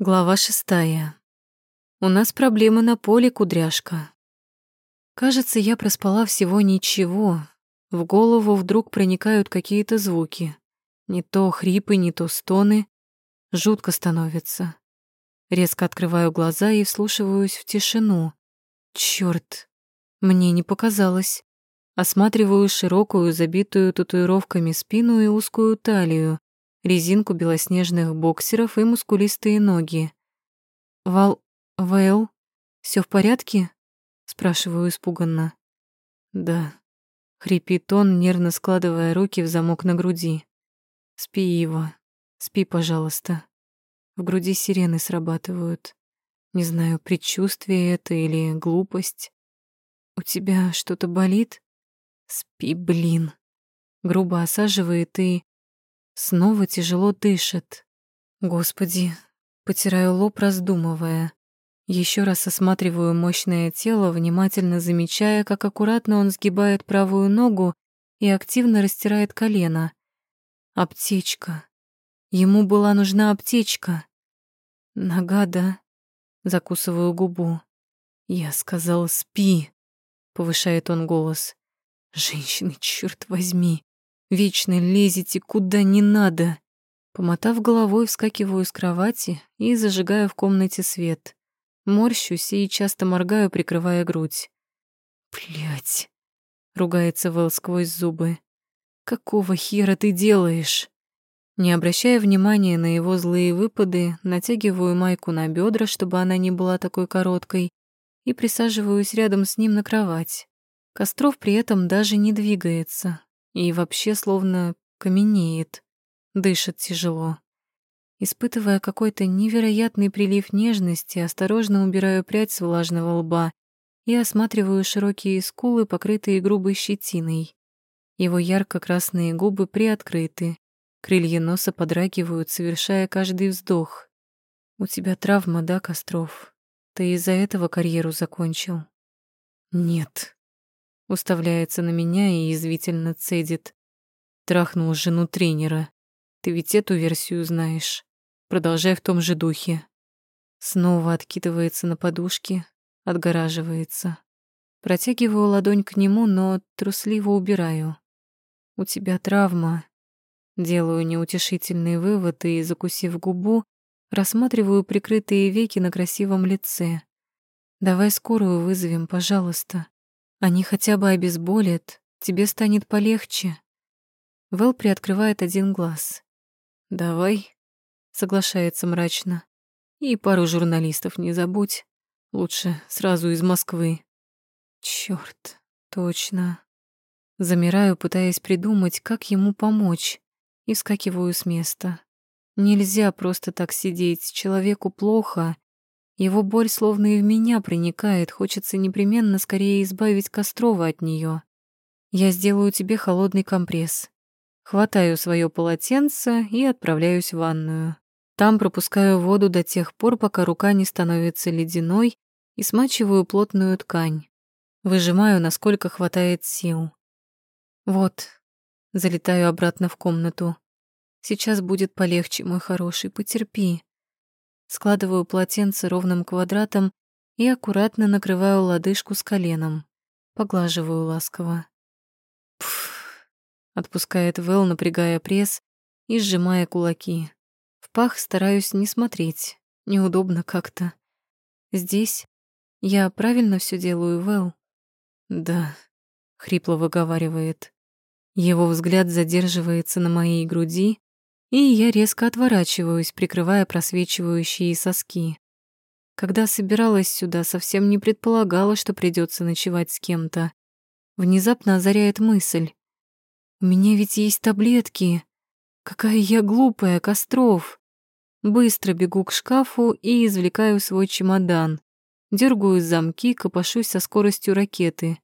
Глава шестая. У нас проблемы на поле, кудряшка. Кажется, я проспала всего ничего. В голову вдруг проникают какие-то звуки. Не то хрипы, не то стоны. Жутко становится. Резко открываю глаза и вслушиваюсь в тишину. Чёрт, мне не показалось. Осматриваю широкую, забитую татуировками спину и узкую талию, резинку белоснежных боксеров и мускулистые ноги. «Вал... Вэл, все в порядке?» — спрашиваю испуганно. «Да», — хрипит он, нервно складывая руки в замок на груди. «Спи, Ива, спи, пожалуйста». В груди сирены срабатывают. Не знаю, предчувствие это или глупость. «У тебя что-то болит?» «Спи, блин». Грубо осаживает и Снова тяжело дышит. Господи, потираю лоб, раздумывая. Еще раз осматриваю мощное тело, внимательно замечая, как аккуратно он сгибает правую ногу и активно растирает колено. Аптечка. Ему была нужна аптечка. Нога, да? Закусываю губу. Я сказал, спи, повышает он голос. Женщины, черт возьми. Вечно лезете куда не надо. Помотав головой, вскакиваю с кровати и зажигаю в комнате свет. Морщусь и часто моргаю, прикрывая грудь. Блять, ругается Вэл сквозь зубы. «Какого хера ты делаешь?» Не обращая внимания на его злые выпады, натягиваю майку на бедра, чтобы она не была такой короткой, и присаживаюсь рядом с ним на кровать. Костров при этом даже не двигается, и вообще словно каменеет, дышит тяжело. Испытывая какой-то невероятный прилив нежности, осторожно убираю прядь с влажного лба и осматриваю широкие скулы, покрытые грубой щетиной. Его ярко-красные губы приоткрыты, крылья носа подрагивают, совершая каждый вздох. «У тебя травма, да, Костров? Ты из-за этого карьеру закончил?» «Нет», Уставляется на меня и язвительно цедит. Трахнул жену тренера. Ты ведь эту версию знаешь. Продолжай в том же духе. Снова откидывается на подушке, отгораживается. Протягиваю ладонь к нему, но трусливо убираю. У тебя травма. Делаю неутешительный вывод и, закусив губу, рассматриваю прикрытые веки на красивом лице. Давай скорую вызовем, пожалуйста. Они хотя бы обезболят, тебе станет полегче. Вэл приоткрывает один глаз. «Давай», — соглашается мрачно. «И пару журналистов не забудь. Лучше сразу из Москвы». Чёрт, точно. Замираю, пытаясь придумать, как ему помочь, и вскакиваю с места. Нельзя просто так сидеть, человеку плохо, его боль словно и в меня проникает, хочется непременно скорее избавить Кострова от нее. Я сделаю тебе холодный компресс. Хватаю свое полотенце и отправляюсь в ванную. Там пропускаю воду до тех пор, пока рука не становится ледяной, и смачиваю плотную ткань. Выжимаю, насколько хватает сил. Вот, залетаю обратно в комнату. Сейчас будет полегче, мой хороший, потерпи складываю полотенце ровным квадратом и аккуратно накрываю лодыжку с коленом. Поглаживаю ласково. Пф, отпускает Вэл, напрягая пресс и сжимая кулаки. В пах стараюсь не смотреть, неудобно как-то. Здесь я правильно все делаю, Вэл? Да, хрипло выговаривает. Его взгляд задерживается на моей груди, и я резко отворачиваюсь, прикрывая просвечивающие соски. Когда собиралась сюда, совсем не предполагала, что придется ночевать с кем-то. Внезапно озаряет мысль. «У меня ведь есть таблетки. Какая я глупая, Костров!» Быстро бегу к шкафу и извлекаю свой чемодан. Дергаю замки, копошусь со скоростью ракеты.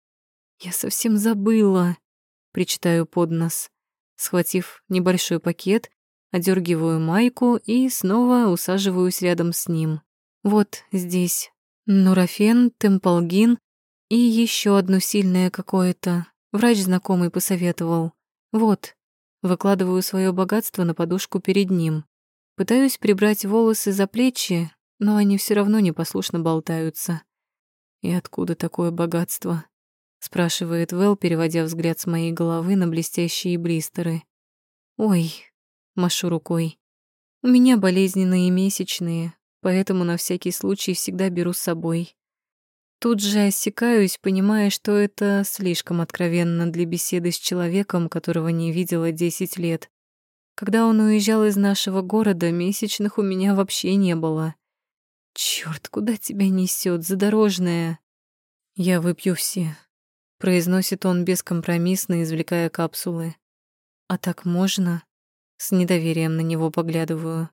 «Я совсем забыла», — причитаю под нос. Схватив небольшой пакет, одергиваю майку и снова усаживаюсь рядом с ним. Вот здесь нурофен, темполгин и еще одно сильное какое-то. Врач знакомый посоветовал. Вот, выкладываю свое богатство на подушку перед ним. Пытаюсь прибрать волосы за плечи, но они все равно непослушно болтаются. «И откуда такое богатство?» — спрашивает Вэл, переводя взгляд с моей головы на блестящие блистеры. «Ой», — машу рукой, — «у меня болезненные месячные, поэтому на всякий случай всегда беру с собой». Тут же осекаюсь, понимая, что это слишком откровенно для беседы с человеком, которого не видела десять лет. Когда он уезжал из нашего города, месячных у меня вообще не было. Черт, куда тебя несет, задорожная? Я выпью все, произносит он бескомпромиссно, извлекая капсулы. А так можно? С недоверием на него поглядываю.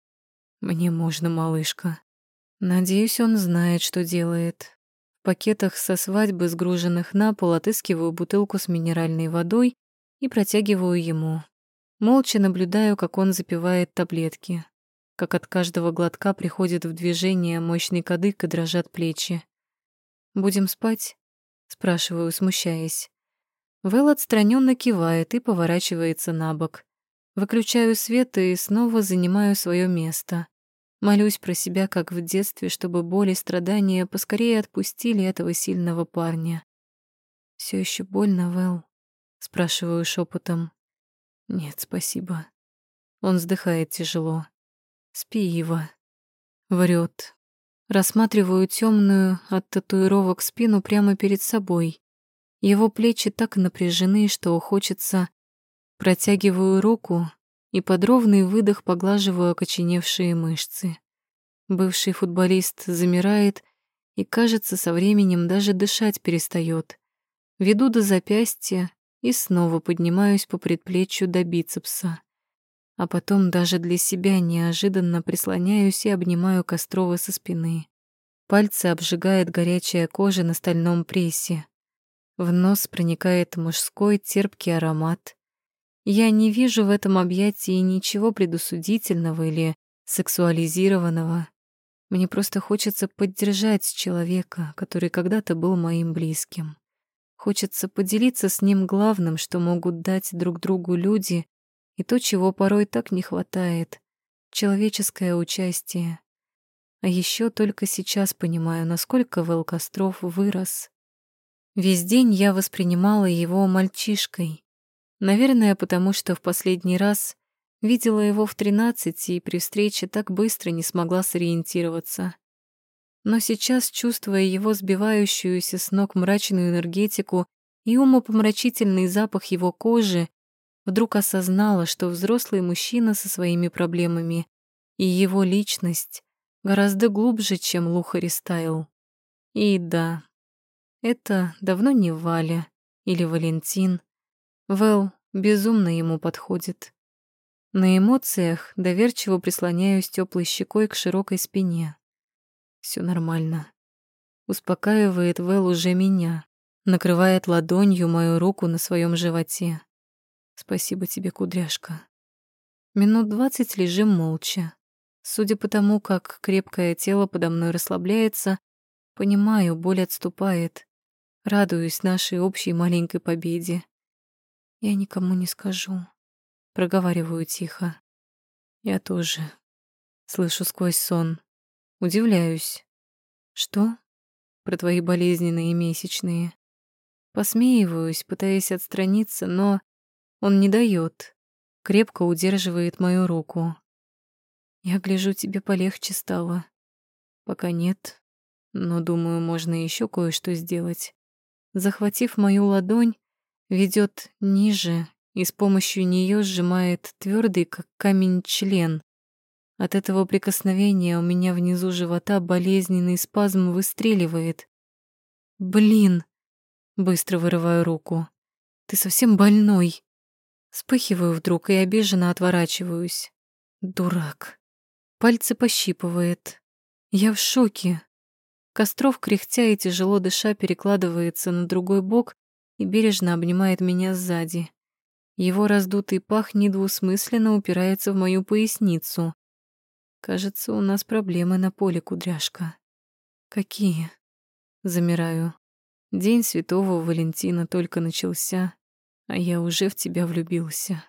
Мне можно, малышка. Надеюсь, он знает, что делает. В пакетах со свадьбы, сгруженных на пол, отыскиваю бутылку с минеральной водой и протягиваю ему. Молча наблюдаю, как он запивает таблетки, как от каждого глотка приходит в движение мощный кадык и дрожат плечи. «Будем спать?» — спрашиваю, смущаясь. Вэл отстраненно кивает и поворачивается на бок. Выключаю свет и снова занимаю свое место. Молюсь про себя, как в детстве, чтобы боли и страдания поскорее отпустили этого сильного парня. Все еще больно, Вэл?» — спрашиваю шепотом. Нет, спасибо. Он вздыхает тяжело. Спи, Ива. Врет. Рассматриваю темную от татуировок спину прямо перед собой. Его плечи так напряжены, что хочется... Протягиваю руку и под ровный выдох поглаживаю окоченевшие мышцы. Бывший футболист замирает и, кажется, со временем даже дышать перестает. Веду до запястья, и снова поднимаюсь по предплечью до бицепса. А потом даже для себя неожиданно прислоняюсь и обнимаю Кострова со спины. Пальцы обжигает горячая кожа на стальном прессе. В нос проникает мужской терпкий аромат. Я не вижу в этом объятии ничего предусудительного или сексуализированного. Мне просто хочется поддержать человека, который когда-то был моим близким. Хочется поделиться с ним главным, что могут дать друг другу люди, и то, чего порой так не хватает — человеческое участие. А еще только сейчас понимаю, насколько Вэл Костров вырос. Весь день я воспринимала его мальчишкой. Наверное, потому что в последний раз видела его в тринадцати и при встрече так быстро не смогла сориентироваться. Но сейчас, чувствуя его сбивающуюся с ног мрачную энергетику и умопомрачительный запах его кожи, вдруг осознала, что взрослый мужчина со своими проблемами и его личность гораздо глубже, чем Лухари Стайл. И да, это давно не Валя или Валентин. Вэл безумно ему подходит. На эмоциях доверчиво прислоняюсь теплой щекой к широкой спине. Все нормально. Успокаивает Вэл уже меня, накрывает ладонью мою руку на своем животе. Спасибо тебе, кудряшка. Минут двадцать лежим молча. Судя по тому, как крепкое тело подо мной расслабляется, понимаю, боль отступает. Радуюсь нашей общей маленькой победе. Я никому не скажу. Проговариваю тихо. Я тоже. Слышу сквозь сон. Удивляюсь. Что? Про твои болезненные месячные. Посмеиваюсь, пытаясь отстраниться, но он не дает. Крепко удерживает мою руку. Я гляжу, тебе полегче стало. Пока нет, но думаю, можно еще кое-что сделать. Захватив мою ладонь, ведет ниже и с помощью нее сжимает твердый, как камень, член. От этого прикосновения у меня внизу живота болезненный спазм выстреливает. «Блин!» Быстро вырываю руку. «Ты совсем больной!» Вспыхиваю вдруг и обиженно отворачиваюсь. Дурак. Пальцы пощипывает. Я в шоке. Костров, кряхтя и тяжело дыша, перекладывается на другой бок и бережно обнимает меня сзади. Его раздутый пах недвусмысленно упирается в мою поясницу. Кажется, у нас проблемы на поле, кудряшка. Какие? Замираю. День Святого Валентина только начался, а я уже в тебя влюбился.